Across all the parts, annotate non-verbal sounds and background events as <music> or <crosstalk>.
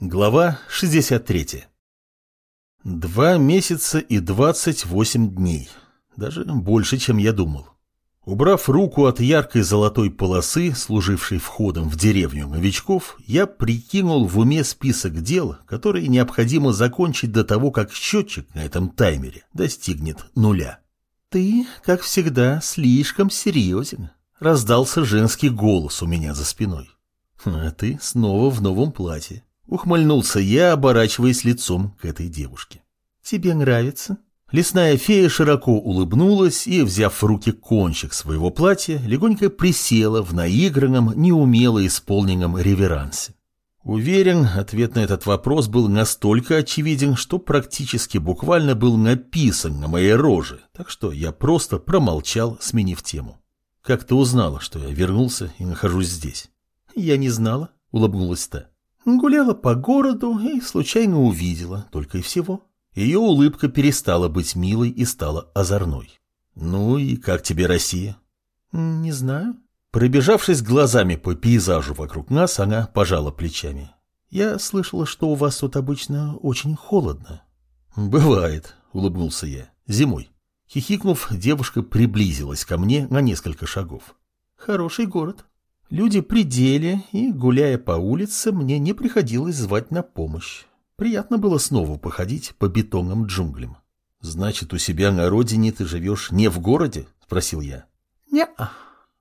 Глава 63. Два месяца и двадцать восемь дней. Даже больше, чем я думал. Убрав руку от яркой золотой полосы, служившей входом в деревню новичков, я прикинул в уме список дел, которые необходимо закончить до того, как счетчик на этом таймере достигнет нуля. «Ты, как всегда, слишком серьезен», — раздался женский голос у меня за спиной. «А ты снова в новом платье. Ухмыльнулся я, оборачиваясь лицом к этой девушке. «Тебе нравится?» Лесная фея широко улыбнулась и, взяв в руки кончик своего платья, легонько присела в наигранном, неумело исполненном реверансе. Уверен, ответ на этот вопрос был настолько очевиден, что практически буквально был написан на моей роже, так что я просто промолчал, сменив тему. «Как ты узнала, что я вернулся и нахожусь здесь?» «Я не знала», — улыбнулась та. Гуляла по городу и случайно увидела, только и всего. Ее улыбка перестала быть милой и стала озорной. «Ну и как тебе Россия?» «Не знаю». Пробежавшись глазами по пейзажу вокруг нас, она пожала плечами. «Я слышала, что у вас тут обычно очень холодно». «Бывает», — улыбнулся я, — «зимой». Хихикнув, девушка приблизилась ко мне на несколько шагов. «Хороший город», Люди при деле, и, гуляя по улице, мне не приходилось звать на помощь. Приятно было снова походить по бетонным джунглям. «Значит, у себя на родине ты живешь не в городе?» — спросил я. «Не-а».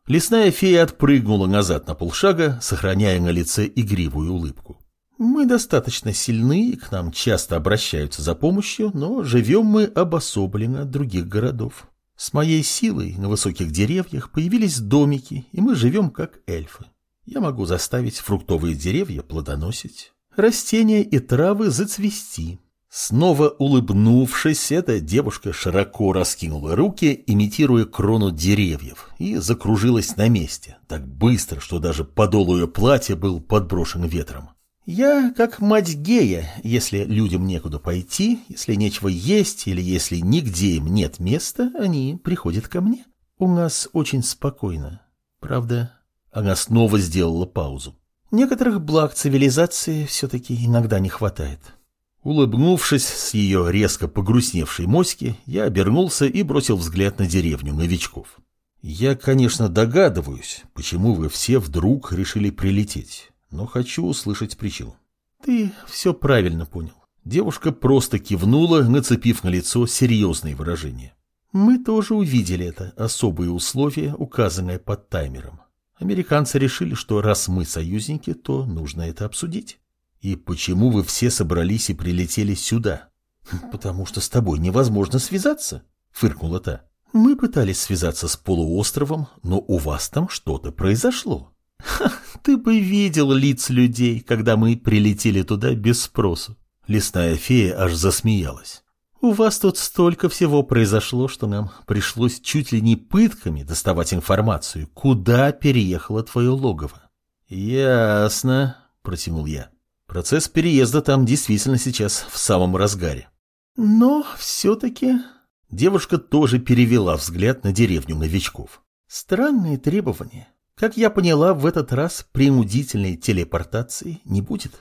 Лесная фея отпрыгнула назад на полшага, сохраняя на лице игривую улыбку. «Мы достаточно сильны, и к нам часто обращаются за помощью, но живем мы обособленно от других городов. С моей силой на высоких деревьях появились домики, и мы живем как эльфы. Я могу заставить фруктовые деревья плодоносить, растения и травы зацвести. Снова улыбнувшись, эта девушка широко раскинула руки, имитируя крону деревьев, и закружилась на месте, так быстро, что даже подол ее платья был подброшен ветром. Я как мать гея, если людям некуда пойти, если нечего есть или если нигде им нет места, они приходят ко мне. У нас очень спокойно. Правда, она снова сделала паузу. Некоторых благ цивилизации все-таки иногда не хватает. Улыбнувшись с ее резко погрустневшей моськи, я обернулся и бросил взгляд на деревню новичков. Я, конечно, догадываюсь, почему вы все вдруг решили прилететь но хочу услышать причину. Ты все правильно понял. Девушка просто кивнула, нацепив на лицо серьезные выражения. Мы тоже увидели это особые условия, указанные под таймером. Американцы решили, что раз мы союзники, то нужно это обсудить. И почему вы все собрались и прилетели сюда? <laughs> Потому что с тобой невозможно связаться, фыркнула та. Мы пытались связаться с полуостровом, но у вас там что-то произошло. Ха, <laughs> ты бы видел лиц людей, когда мы прилетели туда без спросу. Лесная фея аж засмеялась. У вас тут столько всего произошло, что нам пришлось чуть ли не пытками доставать информацию, куда переехало твое логово. Ясно, протянул я. Процесс переезда там действительно сейчас в самом разгаре. Но все-таки... Девушка тоже перевела взгляд на деревню новичков. Странные требования. Как я поняла, в этот раз принудительной телепортации не будет.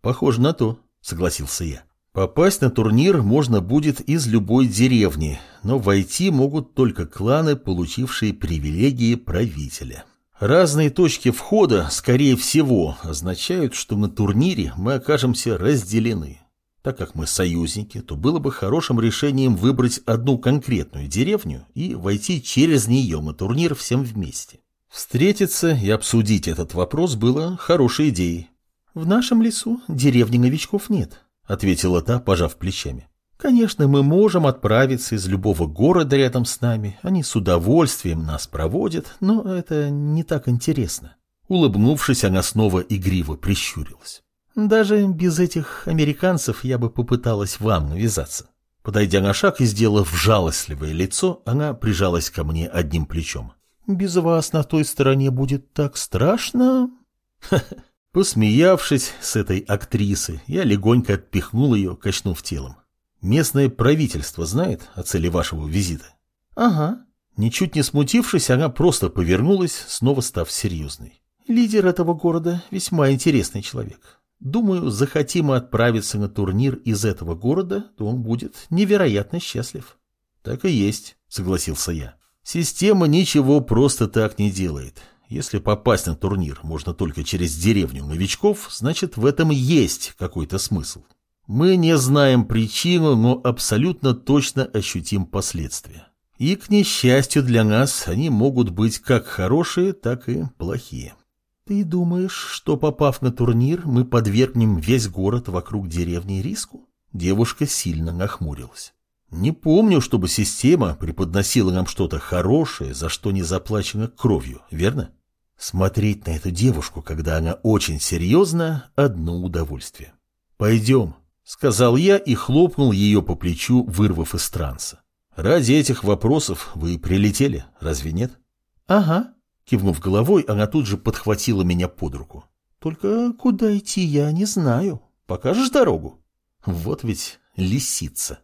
Похоже на то, согласился я. Попасть на турнир можно будет из любой деревни, но войти могут только кланы, получившие привилегии правителя. Разные точки входа, скорее всего, означают, что на турнире мы окажемся разделены. Так как мы союзники, то было бы хорошим решением выбрать одну конкретную деревню и войти через нее на турнир всем вместе. Встретиться и обсудить этот вопрос было хорошей идеей. «В нашем лесу деревни новичков нет», — ответила та, пожав плечами. «Конечно, мы можем отправиться из любого города рядом с нами, они с удовольствием нас проводят, но это не так интересно». Улыбнувшись, она снова игриво прищурилась. «Даже без этих американцев я бы попыталась вам навязаться». Подойдя на шаг и сделав жалостливое лицо, она прижалась ко мне одним плечом. Без вас на той стороне будет так страшно. <laughs> Посмеявшись с этой актрисы, я легонько отпихнул ее, качнув телом. Местное правительство знает о цели вашего визита? Ага. Ничуть не смутившись, она просто повернулась, снова став серьезной. Лидер этого города весьма интересный человек. Думаю, захотим мы отправиться на турнир из этого города, то он будет невероятно счастлив. Так и есть, согласился я. Система ничего просто так не делает. Если попасть на турнир можно только через деревню новичков, значит в этом есть какой-то смысл. Мы не знаем причину, но абсолютно точно ощутим последствия. И, к несчастью для нас, они могут быть как хорошие, так и плохие. Ты думаешь, что, попав на турнир, мы подвергнем весь город вокруг деревни риску? Девушка сильно нахмурилась. Не помню, чтобы система преподносила нам что-то хорошее, за что не заплачено кровью, верно? Смотреть на эту девушку, когда она очень серьезна, одно удовольствие. Пойдем, сказал я и хлопнул ее по плечу, вырвав из транса. Ради этих вопросов вы прилетели, разве нет? Ага. Кивнув головой, она тут же подхватила меня под руку. Только куда идти я не знаю. Покажешь дорогу? Вот ведь лисица.